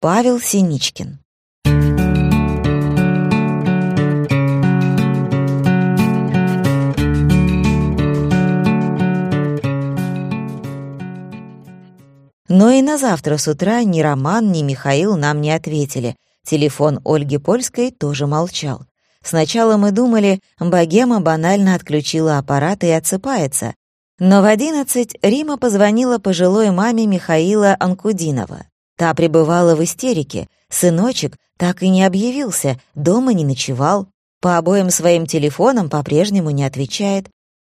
Павел Синичкин. Но и на завтра с утра ни Роман, ни Михаил нам не ответили. Телефон Ольги Польской тоже молчал. Сначала мы думали, богема банально отключила аппарат и отсыпается. Но в одиннадцать Рима позвонила пожилой маме Михаила Анкудинова. Та пребывала в истерике. Сыночек так и не объявился, дома не ночевал. По обоим своим телефонам по-прежнему не отвечает.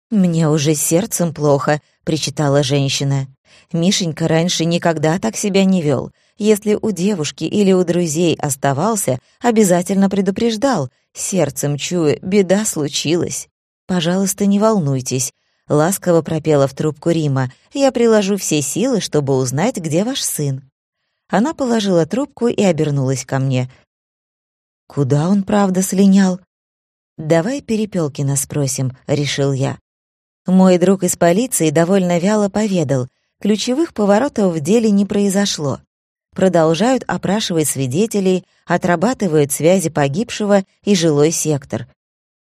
«Мне уже сердцем плохо», — причитала женщина. Мишенька раньше никогда так себя не вел. Если у девушки или у друзей оставался, обязательно предупреждал. Сердцем чуя, беда случилась. «Пожалуйста, не волнуйтесь», — ласково пропела в трубку Рима. «Я приложу все силы, чтобы узнать, где ваш сын». Она положила трубку и обернулась ко мне. «Куда он, правда, слинял?» «Давай Перепелкина спросим», — решил я. Мой друг из полиции довольно вяло поведал — Ключевых поворотов в деле не произошло. Продолжают опрашивать свидетелей, отрабатывают связи погибшего и жилой сектор.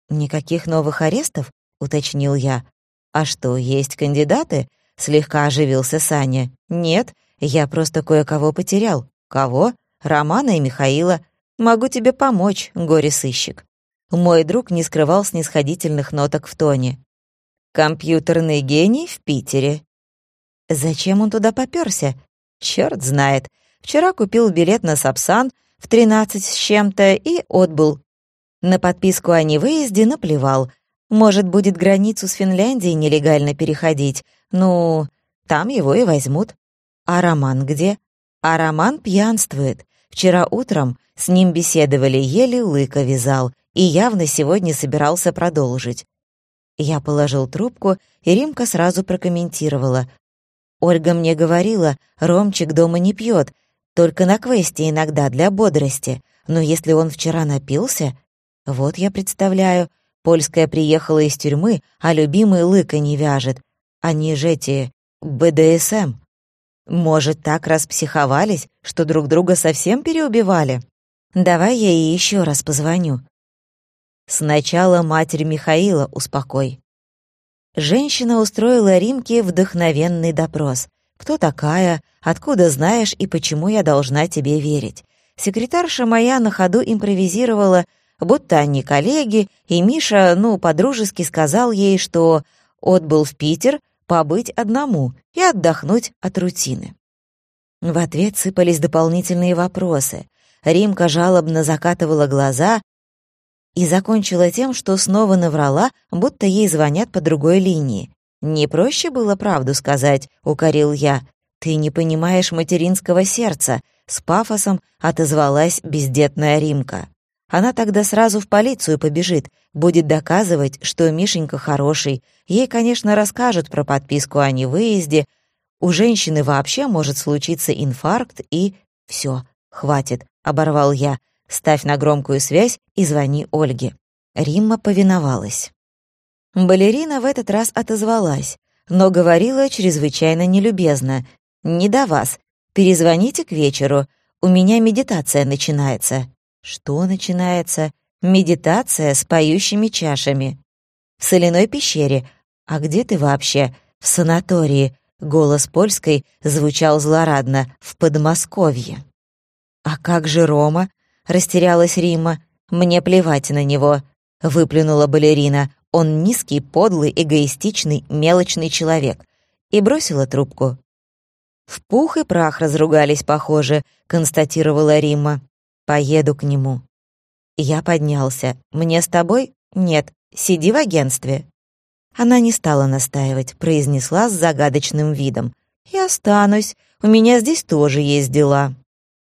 «Никаких новых арестов?» — уточнил я. «А что, есть кандидаты?» — слегка оживился Саня. «Нет, я просто кое-кого потерял». «Кого?» «Романа и Михаила. Могу тебе помочь, горе-сыщик». Мой друг не скрывал снисходительных ноток в тоне. «Компьютерный гений в Питере. Зачем он туда попёрся? Чёрт знает. Вчера купил билет на Сапсан в 13 с чем-то и отбыл. На подписку о невыезде наплевал. Может, будет границу с Финляндией нелегально переходить. Ну, там его и возьмут. А Роман где? А Роман пьянствует. Вчера утром с ним беседовали, еле лыка вязал, и явно сегодня собирался продолжить. Я положил трубку, и Римка сразу прокомментировала. Ольга мне говорила, Ромчик дома не пьет, только на квесте иногда для бодрости. Но если он вчера напился... Вот я представляю, польская приехала из тюрьмы, а любимый лыка не вяжет. Они же эти... БДСМ. Может, так распсиховались, что друг друга совсем переубивали? Давай я ей еще раз позвоню. Сначала матерь Михаила успокой. Женщина устроила Римке вдохновенный допрос. «Кто такая? Откуда знаешь и почему я должна тебе верить?» Секретарша моя на ходу импровизировала, будто они коллеги, и Миша, ну, подружески сказал ей, что отбыл в Питер побыть одному и отдохнуть от рутины. В ответ сыпались дополнительные вопросы. Римка жалобно закатывала глаза, и закончила тем, что снова наврала, будто ей звонят по другой линии. «Не проще было правду сказать», — укорил я. «Ты не понимаешь материнского сердца», — с пафосом отозвалась бездетная Римка. Она тогда сразу в полицию побежит, будет доказывать, что Мишенька хороший. Ей, конечно, расскажут про подписку о невыезде. У женщины вообще может случиться инфаркт и... все, хватит», — оборвал я. Ставь на громкую связь и звони Ольге». Римма повиновалась. Балерина в этот раз отозвалась, но говорила чрезвычайно нелюбезно. «Не до вас. Перезвоните к вечеру. У меня медитация начинается». «Что начинается?» «Медитация с поющими чашами». «В соляной пещере. А где ты вообще?» «В санатории». Голос польской звучал злорадно. «В Подмосковье». «А как же Рома?» — растерялась Рима. «Мне плевать на него», — выплюнула балерина. «Он низкий, подлый, эгоистичный, мелочный человек». И бросила трубку. «В пух и прах разругались, похоже», — констатировала Рима. «Поеду к нему». Я поднялся. «Мне с тобой?» «Нет, сиди в агентстве». Она не стала настаивать, произнесла с загадочным видом. «Я останусь, у меня здесь тоже есть дела».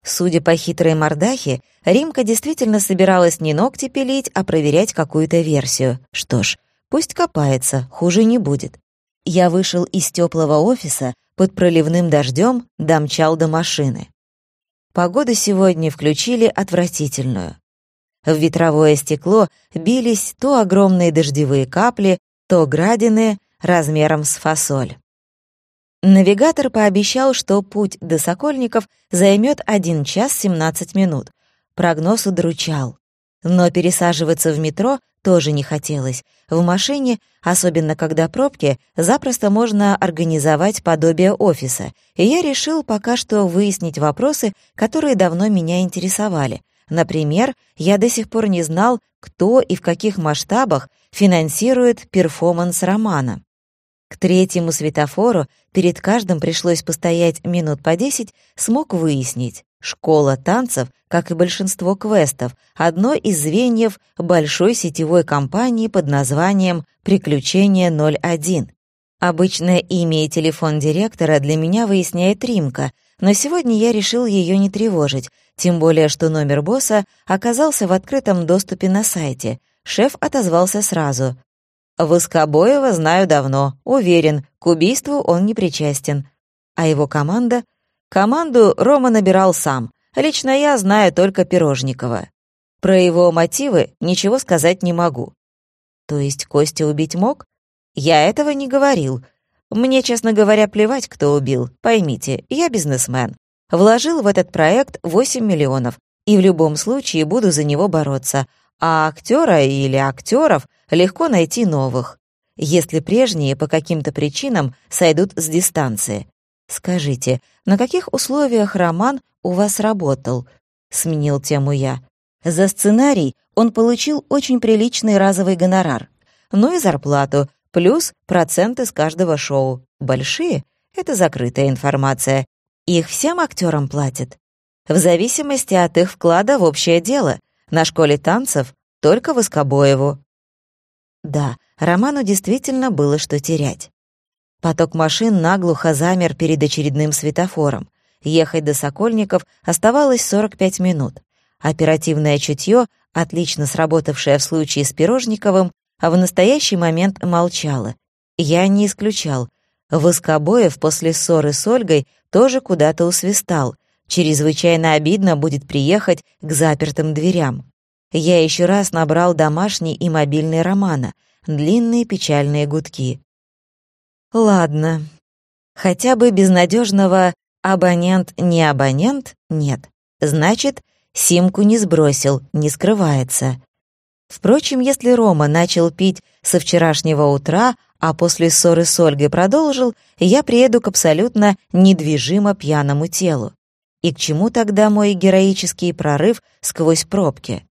Судя по хитрой мордахе, Римка действительно собиралась не ногти пилить, а проверять какую-то версию. Что ж, пусть копается, хуже не будет. Я вышел из теплого офиса под проливным дождем, домчал до машины. Погоду сегодня включили отвратительную. В ветровое стекло бились то огромные дождевые капли, то градины размером с фасоль. Навигатор пообещал, что путь до Сокольников займет 1 час 17 минут. Прогноз удручал. Но пересаживаться в метро тоже не хотелось. В машине, особенно когда пробки, запросто можно организовать подобие офиса, и я решил пока что выяснить вопросы, которые давно меня интересовали. Например, я до сих пор не знал, кто и в каких масштабах финансирует перформанс романа. К третьему светофору перед каждым пришлось постоять минут по десять, смог выяснить. Школа танцев, как и большинство квестов, одно из звеньев большой сетевой компании под названием «Приключения 01». Обычное имя и телефон директора для меня выясняет Римка, но сегодня я решил ее не тревожить, тем более что номер босса оказался в открытом доступе на сайте. Шеф отозвался сразу. Воскобоева знаю давно, уверен, к убийству он не причастен. А его команда? Команду Рома набирал сам. Лично я знаю только Пирожникова. Про его мотивы ничего сказать не могу. То есть Костя убить мог? Я этого не говорил. Мне, честно говоря, плевать, кто убил. Поймите, я бизнесмен. Вложил в этот проект 8 миллионов, и в любом случае буду за него бороться. А актера или актеров легко найти новых, если прежние по каким-то причинам сойдут с дистанции. Скажите, на каких условиях роман у вас работал? Сменил тему я. За сценарий он получил очень приличный разовый гонорар. Ну и зарплату, плюс проценты с каждого шоу. Большие — это закрытая информация. Их всем актерам платят. В зависимости от их вклада в общее дело. На школе танцев только Воскобоеву. Да, Роману действительно было что терять. Поток машин наглухо замер перед очередным светофором. Ехать до Сокольников оставалось 45 минут. Оперативное чутье, отлично сработавшее в случае с Пирожниковым, а в настоящий момент молчало. Я не исключал. Воскобоев после ссоры с Ольгой тоже куда-то усвистал. Чрезвычайно обидно будет приехать к запертым дверям. Я еще раз набрал домашний и мобильный романа, длинные печальные гудки. Ладно. Хотя бы безнадежного абонент не абонент нет. Значит, симку не сбросил, не скрывается. Впрочем, если Рома начал пить со вчерашнего утра, а после ссоры с Ольгой продолжил, я приеду к абсолютно недвижимо пьяному телу. И к чему тогда мой героический прорыв сквозь пробки?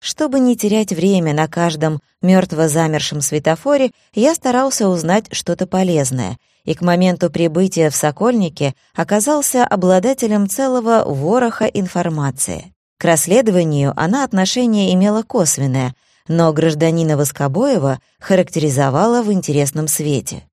Чтобы не терять время на каждом мертво замершем светофоре, я старался узнать что-то полезное, и к моменту прибытия в Сокольнике оказался обладателем целого вороха информации. К расследованию она отношение имела косвенное, но гражданина Воскобоева характеризовала в интересном свете.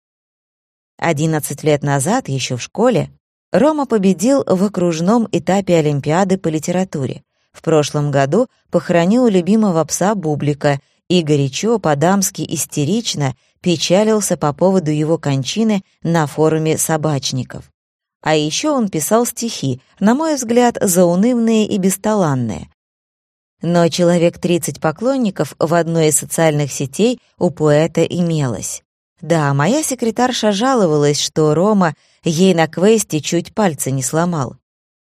11 лет назад, еще в школе, Рома победил в окружном этапе Олимпиады по литературе. В прошлом году похоронил любимого пса Бублика и горячо, по-дамски истерично печалился по поводу его кончины на форуме собачников. А еще он писал стихи, на мой взгляд, заунывные и бесталанные. Но человек 30 поклонников в одной из социальных сетей у поэта имелось. Да, моя секретарша жаловалась, что Рома ей на квесте чуть пальцы не сломал.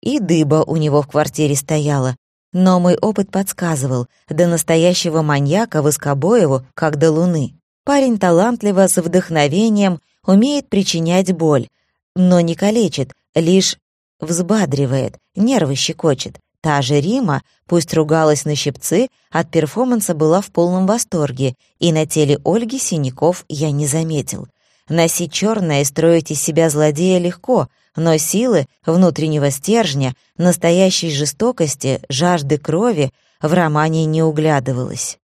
И дыба у него в квартире стояла, но мой опыт подсказывал, до настоящего маньяка Воскобоеву, как до луны. Парень талантливо, с вдохновением, умеет причинять боль, но не калечит, лишь взбадривает, нервы щекочет. Та же Рима, пусть ругалась на щипцы, от перформанса была в полном восторге, и на теле Ольги синяков я не заметил. Носить черное и строить из себя злодея легко, но силы, внутреннего стержня, настоящей жестокости, жажды крови в романе не углядывалось.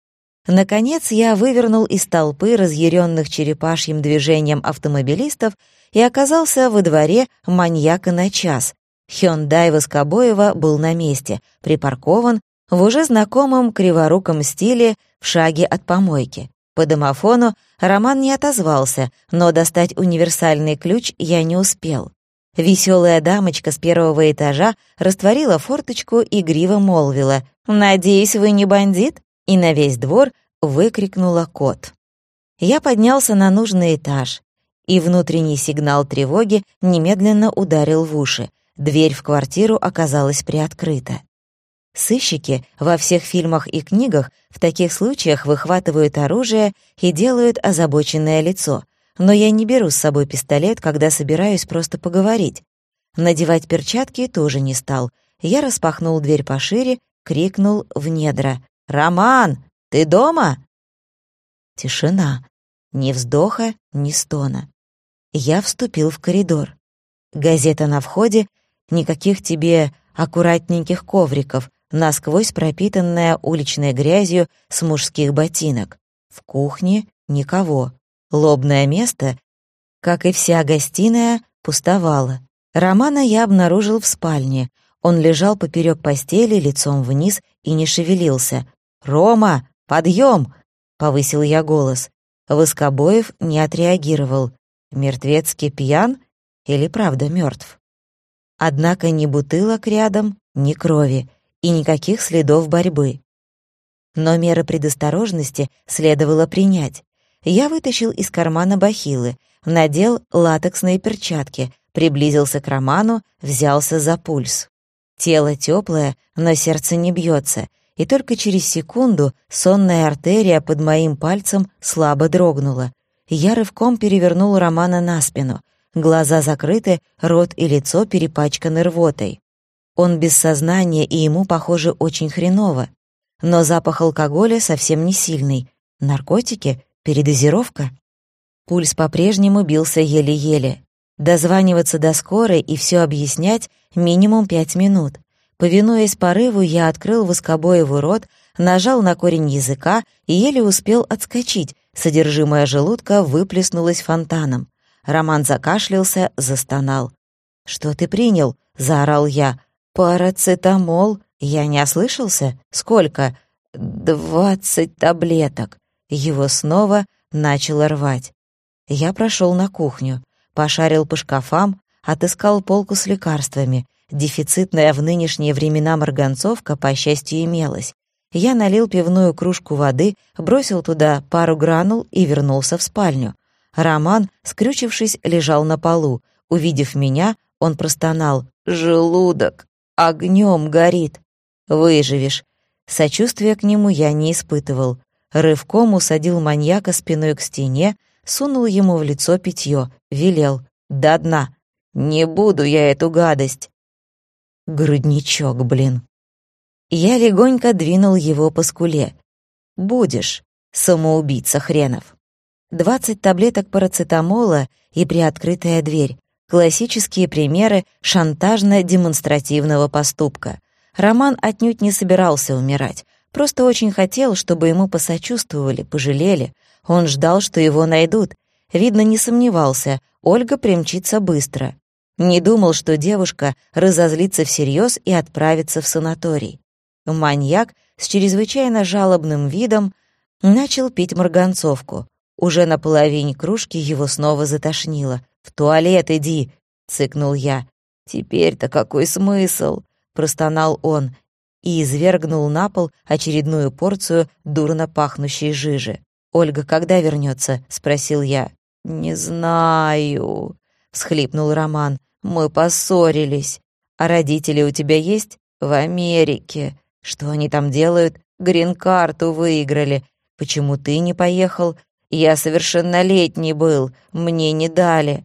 Наконец я вывернул из толпы разъяренных черепашьим движением автомобилистов и оказался во дворе маньяка на час. Хёндай Воскобоева был на месте, припаркован в уже знакомом криворуком стиле в шаге от помойки. По домофону Роман не отозвался, но достать универсальный ключ я не успел. Веселая дамочка с первого этажа растворила форточку и гриво молвила «Надеюсь, вы не бандит?» и на весь двор выкрикнула кот. Я поднялся на нужный этаж и внутренний сигнал тревоги немедленно ударил в уши. Дверь в квартиру оказалась приоткрыта. Сыщики во всех фильмах и книгах в таких случаях выхватывают оружие и делают озабоченное лицо. Но я не беру с собой пистолет, когда собираюсь просто поговорить. Надевать перчатки тоже не стал. Я распахнул дверь пошире, крикнул в недра. «Роман, ты дома?» Тишина. Ни вздоха, ни стона. Я вступил в коридор. Газета на входе, никаких тебе аккуратненьких ковриков, насквозь пропитанная уличной грязью с мужских ботинок. В кухне никого. Лобное место, как и вся гостиная, пустовало. Романа я обнаружил в спальне. Он лежал поперек постели, лицом вниз, и не шевелился. «Рома, подъем!» — повысил я голос. Воскобоев не отреагировал. Мертвецкий пьян или правда мертв? Однако ни бутылок рядом, ни крови и никаких следов борьбы. Но меры предосторожности следовало принять. Я вытащил из кармана бахилы, надел латексные перчатки, приблизился к Роману, взялся за пульс. Тело теплое, но сердце не бьется, и только через секунду сонная артерия под моим пальцем слабо дрогнула. Я рывком перевернул Романа на спину. Глаза закрыты, рот и лицо перепачканы рвотой. Он без сознания, и ему, похоже, очень хреново. Но запах алкоголя совсем не сильный. Наркотики? Передозировка? Пульс по-прежнему бился еле-еле. Дозваниваться до скорой и все объяснять минимум пять минут. Повинуясь порыву, я открыл воскобоевый рот, нажал на корень языка и еле успел отскочить. Содержимое желудка выплеснулось фонтаном. Роман закашлялся, застонал. «Что ты принял?» — заорал я. «Парацетамол. Я не ослышался? Сколько?» «Двадцать таблеток». Его снова начало рвать. Я прошел на кухню, пошарил по шкафам, отыскал полку с лекарствами. Дефицитная в нынешние времена марганцовка, по счастью, имелась. Я налил пивную кружку воды, бросил туда пару гранул и вернулся в спальню. Роман, скрючившись, лежал на полу. Увидев меня, он простонал «Желудок!» огнем горит. Выживешь. Сочувствия к нему я не испытывал. Рывком усадил маньяка спиной к стене, сунул ему в лицо питье, велел. До дна. Не буду я эту гадость. Грудничок, блин. Я легонько двинул его по скуле. Будешь, самоубийца хренов. Двадцать таблеток парацетамола и приоткрытая дверь. Классические примеры шантажно-демонстративного поступка. Роман отнюдь не собирался умирать, просто очень хотел, чтобы ему посочувствовали, пожалели. Он ждал, что его найдут. Видно, не сомневался, Ольга примчится быстро. Не думал, что девушка разозлится всерьез и отправится в санаторий. Маньяк с чрезвычайно жалобным видом начал пить марганцовку. Уже на половине кружки его снова затошнило. «В туалет иди!» — цыкнул я. «Теперь-то какой смысл?» — простонал он и извергнул на пол очередную порцию дурно пахнущей жижи. «Ольга когда вернется? спросил я. «Не знаю», — всхлипнул Роман. «Мы поссорились. А родители у тебя есть?» «В Америке. Что они там делают?» «Грин-карту выиграли. Почему ты не поехал?» «Я совершеннолетний был. Мне не дали».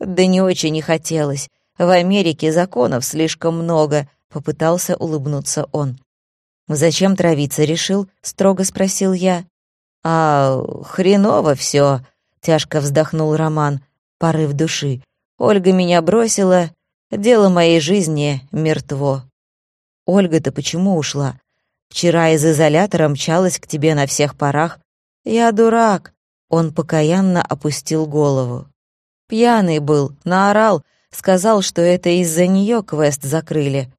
Да не очень не хотелось. В Америке законов слишком много, попытался улыбнуться он. Зачем травиться решил? строго спросил я. А хреново все, тяжко вздохнул Роман, порыв души. Ольга меня бросила, дело моей жизни мертво. Ольга-то почему ушла? Вчера из изолятора мчалась к тебе на всех парах. Я дурак. Он покаянно опустил голову. Пьяный был, наорал, сказал, что это из-за нее квест закрыли.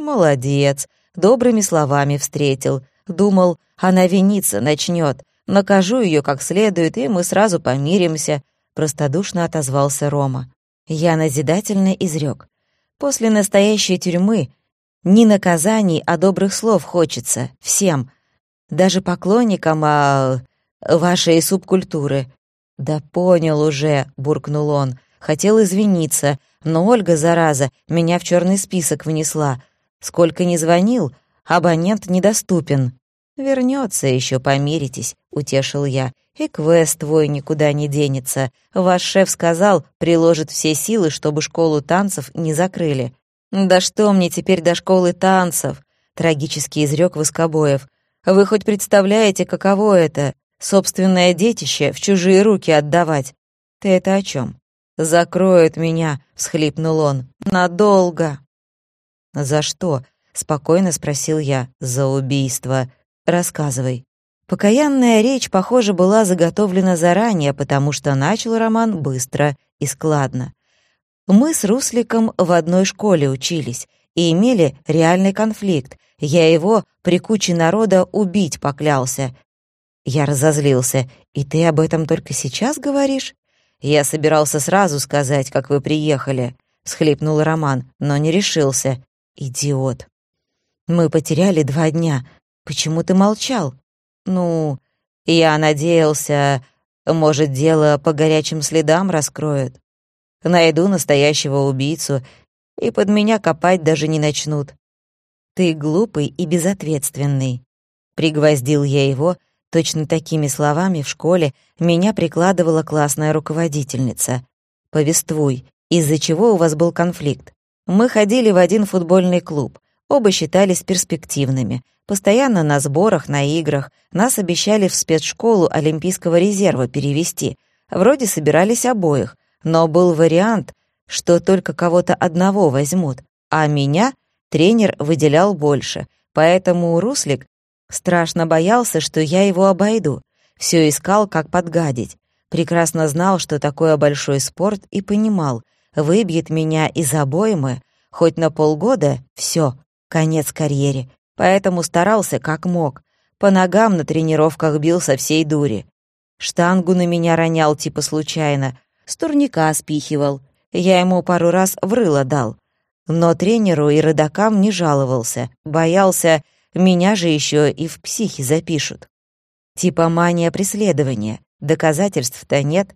Молодец, добрыми словами встретил. Думал, она виниться начнет. Накажу ее как следует, и мы сразу помиримся, простодушно отозвался Рома. Я назидательно изрек. После настоящей тюрьмы не наказаний, а добрых слов хочется всем, даже поклонникам а, вашей субкультуры. «Да понял уже», — буркнул он. «Хотел извиниться, но Ольга, зараза, меня в черный список внесла. Сколько ни звонил, абонент недоступен». Вернется еще, помиритесь», — утешил я. «И квест твой никуда не денется. Ваш шеф сказал, приложит все силы, чтобы школу танцев не закрыли». «Да что мне теперь до школы танцев?» — трагически изрек Воскобоев. «Вы хоть представляете, каково это? Собственное детище в чужие руки отдавать?» «Ты это о чем? «Закроют меня», — всхлипнул он. «Надолго». «За что?» — спокойно спросил я. «За убийство». «Рассказывай». Покаянная речь, похоже, была заготовлена заранее, потому что начал роман быстро и складно. Мы с Русликом в одной школе учились и имели реальный конфликт. Я его при куче народа убить поклялся. Я разозлился. «И ты об этом только сейчас говоришь?» «Я собирался сразу сказать, как вы приехали», — всхлипнул Роман, но не решился. «Идиот». «Мы потеряли два дня. Почему ты молчал?» «Ну, я надеялся, может, дело по горячим следам раскроют. Найду настоящего убийцу, и под меня копать даже не начнут. Ты глупый и безответственный». Пригвоздил я его, точно такими словами в школе меня прикладывала классная руководительница. «Повествуй, из-за чего у вас был конфликт?» Мы ходили в один футбольный клуб, оба считались перспективными, Постоянно на сборах, на играх. Нас обещали в спецшколу Олимпийского резерва перевести. Вроде собирались обоих, но был вариант, что только кого-то одного возьмут, а меня тренер выделял больше. Поэтому Руслик страшно боялся, что я его обойду. Все искал, как подгадить. Прекрасно знал, что такое большой спорт, и понимал, выбьет меня из обоймы, хоть на полгода — все, конец карьере поэтому старался как мог. По ногам на тренировках бил со всей дури. Штангу на меня ронял типа случайно, с турника спихивал. Я ему пару раз в рыло дал. Но тренеру и родакам не жаловался, боялся, меня же еще и в психи запишут. Типа мания преследования, доказательств-то нет.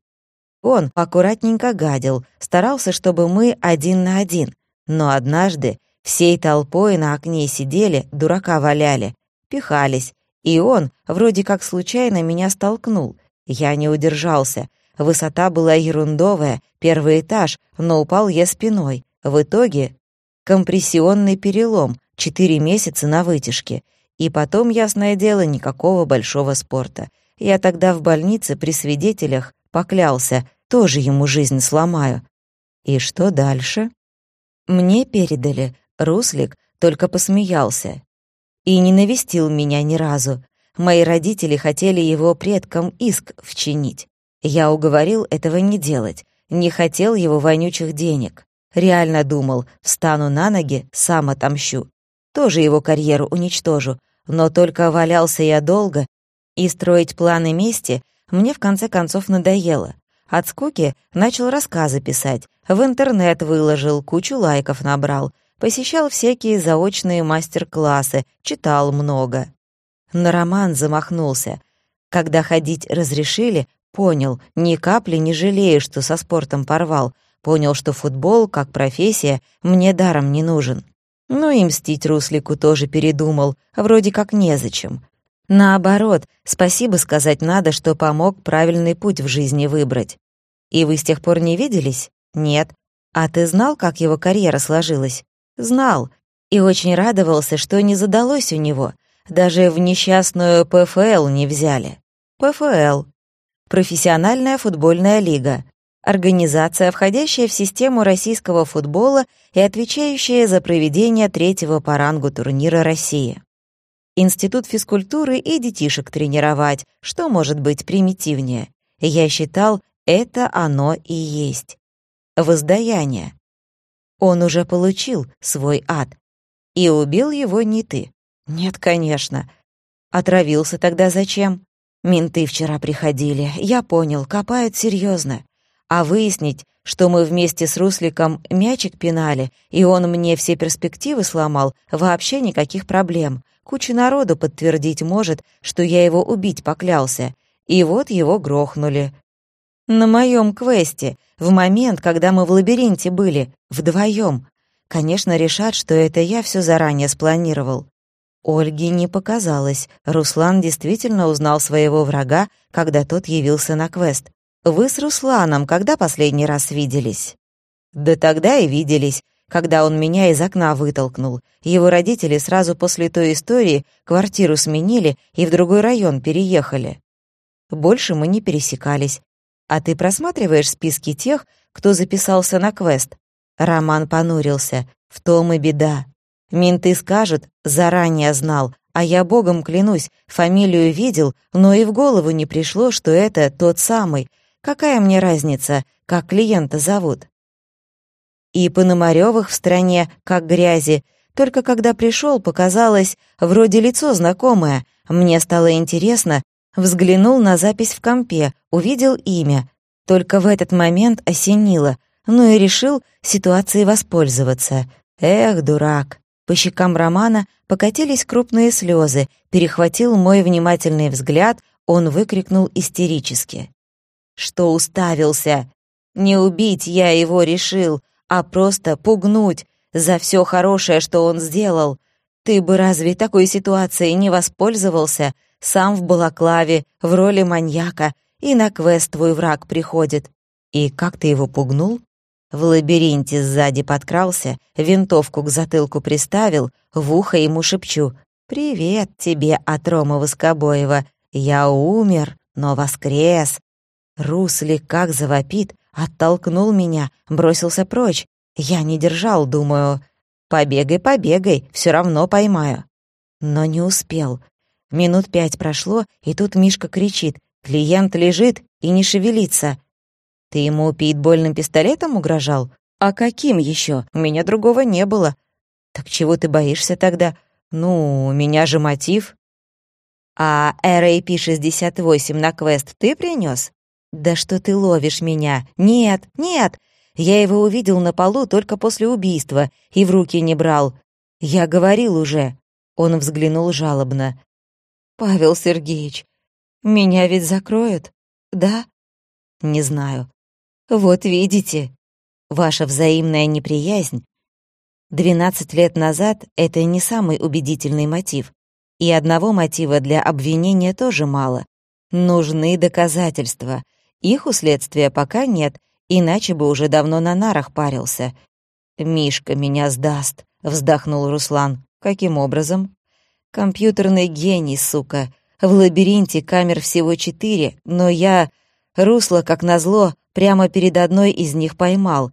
Он аккуратненько гадил, старался, чтобы мы один на один. Но однажды Всей толпой на окне сидели, дурака валяли, пихались, и он вроде как случайно меня столкнул. Я не удержался. Высота была ерундовая, первый этаж, но упал я спиной. В итоге компрессионный перелом, четыре месяца на вытяжке. И потом, ясное дело, никакого большого спорта. Я тогда в больнице при свидетелях поклялся, тоже ему жизнь сломаю. И что дальше? Мне передали Руслик только посмеялся и не навестил меня ни разу. Мои родители хотели его предкам иск вчинить. Я уговорил этого не делать, не хотел его вонючих денег. Реально думал, встану на ноги, сам отомщу. Тоже его карьеру уничтожу, но только валялся я долго, и строить планы мести мне в конце концов надоело. От скуки начал рассказы писать, в интернет выложил, кучу лайков набрал — посещал всякие заочные мастер-классы, читал много. На роман замахнулся. Когда ходить разрешили, понял, ни капли не жалею, что со спортом порвал, понял, что футбол, как профессия, мне даром не нужен. Ну и мстить Руслику тоже передумал, вроде как незачем. Наоборот, спасибо сказать надо, что помог правильный путь в жизни выбрать. И вы с тех пор не виделись? Нет. А ты знал, как его карьера сложилась? Знал и очень радовался, что не задалось у него. Даже в несчастную ПФЛ не взяли. ПФЛ. Профессиональная футбольная лига. Организация, входящая в систему российского футбола и отвечающая за проведение третьего по рангу турнира России. Институт физкультуры и детишек тренировать, что может быть примитивнее. Я считал, это оно и есть. Воздаяние. Он уже получил свой ад. И убил его не ты. Нет, конечно. Отравился тогда зачем? Менты вчера приходили. Я понял, копают серьезно. А выяснить, что мы вместе с Русликом мячик пинали, и он мне все перспективы сломал, вообще никаких проблем. Куча народу подтвердить может, что я его убить поклялся. И вот его грохнули. На моем квесте, в момент, когда мы в лабиринте были, вдвоем. Конечно, решат, что это я все заранее спланировал. Ольге не показалось. Руслан действительно узнал своего врага, когда тот явился на квест. «Вы с Русланом когда последний раз виделись?» «Да тогда и виделись, когда он меня из окна вытолкнул. Его родители сразу после той истории квартиру сменили и в другой район переехали. Больше мы не пересекались. А ты просматриваешь списки тех, кто записался на квест?» Роман понурился. «В том и беда. Менты скажут, заранее знал, а я богом клянусь, фамилию видел, но и в голову не пришло, что это тот самый. Какая мне разница, как клиента зовут? И Пономарёвых в стране, как грязи. Только когда пришел, показалось, вроде лицо знакомое. Мне стало интересно, взглянул на запись в компе, увидел имя. Только в этот момент осенило, ну и решил ситуацией воспользоваться. Эх, дурак. По щекам Романа покатились крупные слезы, перехватил мой внимательный взгляд, он выкрикнул истерически. «Что уставился? Не убить я его решил, а просто пугнуть за все хорошее, что он сделал. Ты бы разве такой ситуацией не воспользовался? Сам в балаклаве, в роли маньяка, и на квест твой враг приходит. И как ты его пугнул? В лабиринте сзади подкрался, винтовку к затылку приставил, в ухо ему шепчу «Привет тебе от Рома Воскобоева! Я умер, но воскрес!» Руслик как завопит, оттолкнул меня, бросился прочь. Я не держал, думаю, «Побегай, побегай, все равно поймаю». Но не успел. Минут пять прошло, и тут Мишка кричит «Клиент лежит и не шевелится». Ты ему пейнтбольным пистолетом угрожал? А каким еще? У меня другого не было. Так чего ты боишься тогда? Ну, у меня же мотив. А RAP-68 на квест ты принес? Да что ты ловишь меня? Нет, нет. Я его увидел на полу только после убийства и в руки не брал. Я говорил уже. Он взглянул жалобно. «Павел Сергеевич, меня ведь закроют, да?» «Не знаю. Вот видите, ваша взаимная неприязнь 12 лет назад — это не самый убедительный мотив. И одного мотива для обвинения тоже мало. Нужны доказательства. Их у следствия пока нет, иначе бы уже давно на нарах парился. «Мишка меня сдаст», — вздохнул Руслан. «Каким образом?» «Компьютерный гений, сука. В лабиринте камер всего четыре, но я... Русло, как назло, Прямо перед одной из них поймал.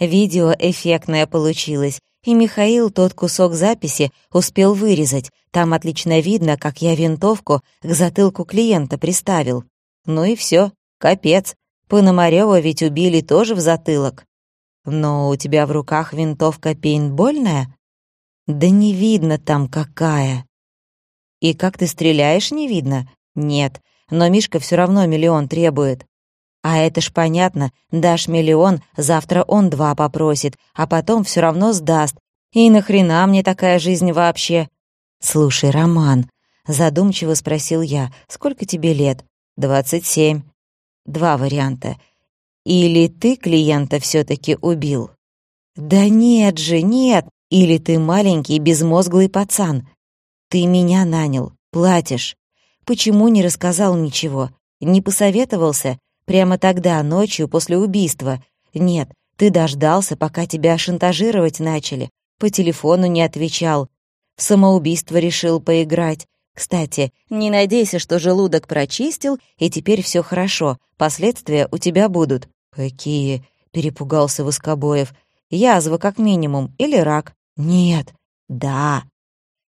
Видео эффектное получилось, и Михаил тот кусок записи успел вырезать. Там отлично видно, как я винтовку к затылку клиента приставил. Ну и все, капец. Пономарёва ведь убили тоже в затылок. Но у тебя в руках винтовка пейнтбольная? Да не видно там какая. И как ты стреляешь, не видно? Нет, но Мишка все равно миллион требует. А это ж понятно, дашь миллион, завтра он два попросит, а потом все равно сдаст. И нахрена мне такая жизнь вообще? Слушай, Роман, задумчиво спросил я, сколько тебе лет? Двадцать семь. Два варианта. Или ты клиента все таки убил? Да нет же, нет. Или ты маленький безмозглый пацан. Ты меня нанял, платишь. Почему не рассказал ничего? Не посоветовался? Прямо тогда, ночью, после убийства. Нет, ты дождался, пока тебя шантажировать начали. По телефону не отвечал. В самоубийство решил поиграть. Кстати, не надейся, что желудок прочистил, и теперь все хорошо. Последствия у тебя будут. Какие? перепугался Воскобоев. Язва как минимум или рак? Нет. Да.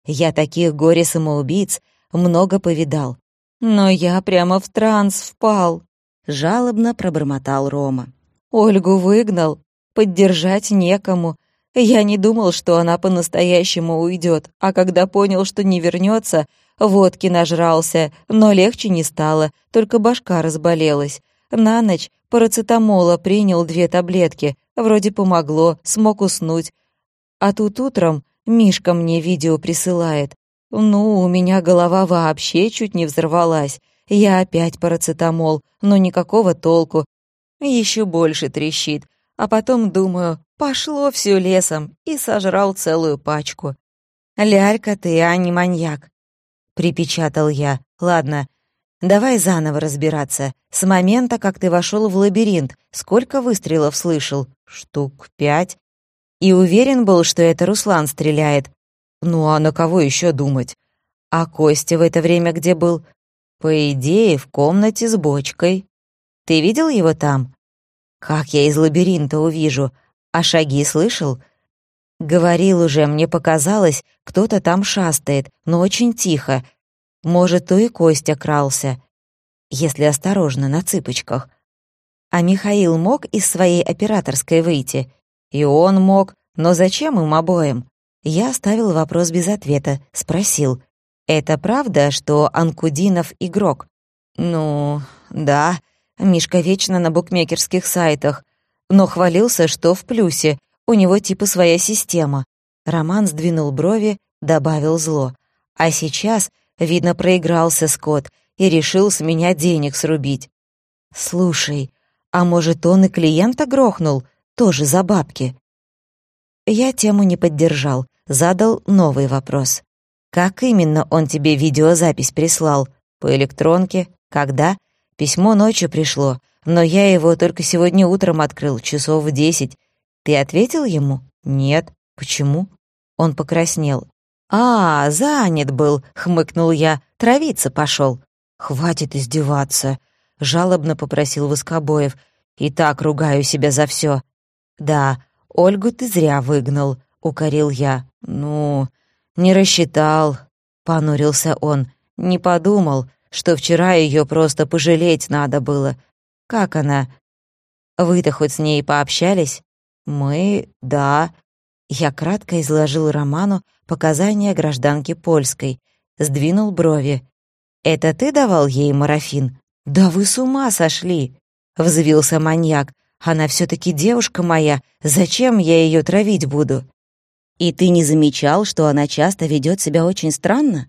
Я таких горе-самоубийц много повидал. Но я прямо в транс впал. — жалобно пробормотал Рома. «Ольгу выгнал, поддержать некому. Я не думал, что она по-настоящему уйдет, а когда понял, что не вернется, водки нажрался, но легче не стало, только башка разболелась. На ночь парацетамола принял две таблетки, вроде помогло, смог уснуть. А тут утром Мишка мне видео присылает. Ну, у меня голова вообще чуть не взорвалась. Я опять парацетамол, но никакого толку. еще больше трещит. А потом думаю, пошло все лесом и сожрал целую пачку. «Лялька ты, а не маньяк», — припечатал я. «Ладно, давай заново разбираться. С момента, как ты вошел в лабиринт, сколько выстрелов слышал? Штук пять. И уверен был, что это Руслан стреляет. Ну а на кого еще думать? А Костя в это время где был? По идее, в комнате с бочкой. Ты видел его там? Как я из лабиринта увижу? А шаги слышал? Говорил уже, мне показалось, кто-то там шастает, но очень тихо. Может, то и Костя крался. Если осторожно, на цыпочках. А Михаил мог из своей операторской выйти? И он мог, но зачем им обоим? Я оставил вопрос без ответа, спросил. «Это правда, что Анкудинов игрок?» «Ну, да», Мишка вечно на букмекерских сайтах, но хвалился, что в плюсе, у него типа своя система. Роман сдвинул брови, добавил зло. А сейчас, видно, проигрался Скотт и решил с меня денег срубить. «Слушай, а может, он и клиента грохнул? Тоже за бабки?» Я тему не поддержал, задал новый вопрос. «Как именно он тебе видеозапись прислал? По электронке? Когда?» Письмо ночью пришло, но я его только сегодня утром открыл, часов в десять. Ты ответил ему? Нет. Почему? Он покраснел. «А, занят был», — хмыкнул я, — «травиться пошел». «Хватит издеваться», — жалобно попросил Воскобоев. «И так ругаю себя за все. «Да, Ольгу ты зря выгнал», — укорил я. «Ну, не рассчитал», — понурился он. «Не подумал, что вчера ее просто пожалеть надо было. Как она? Вы-то хоть с ней пообщались? Мы, да. Я кратко изложил Роману показания гражданки польской, сдвинул брови. «Это ты давал ей марафин?» «Да вы с ума сошли!» — взвился маньяк. «Она все таки девушка моя, зачем я ее травить буду?» «И ты не замечал, что она часто ведет себя очень странно?»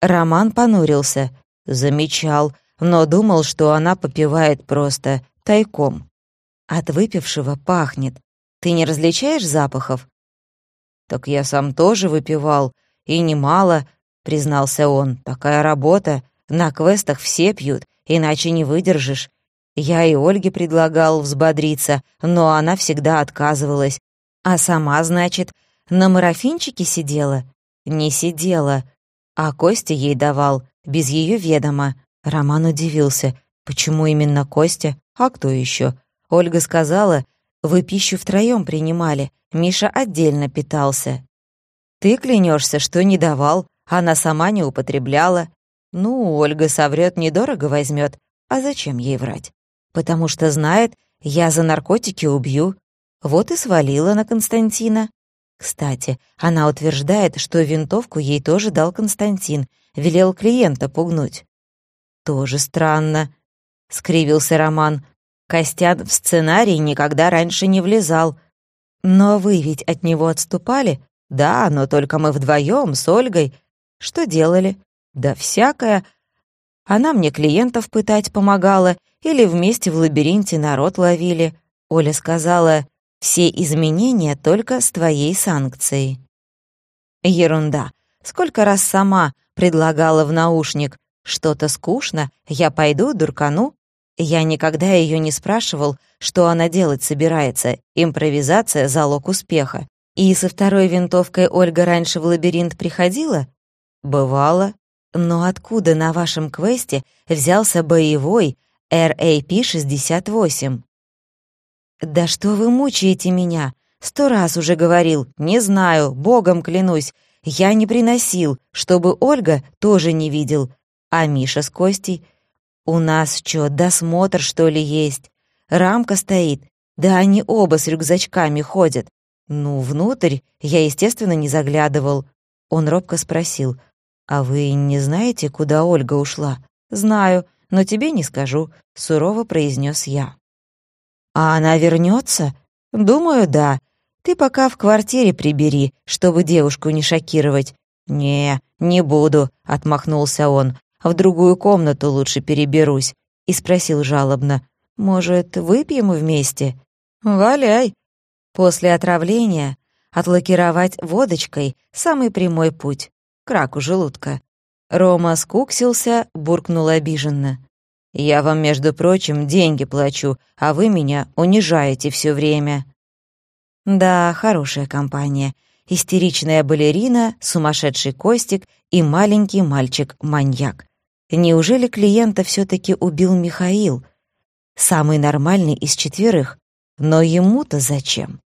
Роман понурился. Замечал, но думал, что она попивает просто тайком. От выпившего пахнет. Ты не различаешь запахов? Так я сам тоже выпивал, и немало, признался он. Такая работа, на квестах все пьют, иначе не выдержишь. Я и Ольге предлагал взбодриться, но она всегда отказывалась. А сама, значит, на марафинчике сидела? Не сидела, а Костя ей давал без ее ведома. Роман удивился. Почему именно Костя? А кто еще? Ольга сказала, вы пищу втроем принимали, Миша отдельно питался. Ты клянешься, что не давал, она сама не употребляла. Ну, Ольга соврет, недорого возьмет. А зачем ей врать? Потому что знает, я за наркотики убью. Вот и свалила на Константина. Кстати, она утверждает, что винтовку ей тоже дал Константин, велел клиента пугнуть. «Тоже странно», — скривился Роман. «Костян в сценарий никогда раньше не влезал. Но вы ведь от него отступали? Да, но только мы вдвоем с Ольгой. Что делали? Да всякое. Она мне клиентов пытать помогала или вместе в лабиринте народ ловили. Оля сказала, все изменения только с твоей санкцией. Ерунда. Сколько раз сама предлагала в наушник. Что-то скучно, я пойду, дуркану. Я никогда ее не спрашивал, что она делать собирается. Импровизация — залог успеха. И со второй винтовкой Ольга раньше в лабиринт приходила? Бывало. Но откуда на вашем квесте взялся боевой RAP-68? «Да что вы мучаете меня? Сто раз уже говорил, не знаю, богом клянусь. Я не приносил, чтобы Ольга тоже не видел. А Миша с Костей? У нас что, досмотр, что ли, есть? Рамка стоит. Да они оба с рюкзачками ходят. Ну, внутрь я, естественно, не заглядывал. Он робко спросил, «А вы не знаете, куда Ольга ушла?» «Знаю, но тебе не скажу», — сурово произнес я. «А она вернется? «Думаю, да. Ты пока в квартире прибери, чтобы девушку не шокировать». «Не, не буду», — отмахнулся он. «В другую комнату лучше переберусь». И спросил жалобно. Может, выпьем вместе? Валяй. После отравления отлакировать водочкой — самый прямой путь. К раку желудка. Рома скуксился, буркнул обиженно. «Я вам, между прочим, деньги плачу, а вы меня унижаете все время». Да, хорошая компания. Истеричная балерина, сумасшедший Костик и маленький мальчик-маньяк. Неужели клиента все таки убил Михаил? Самый нормальный из четверых. Но ему-то зачем?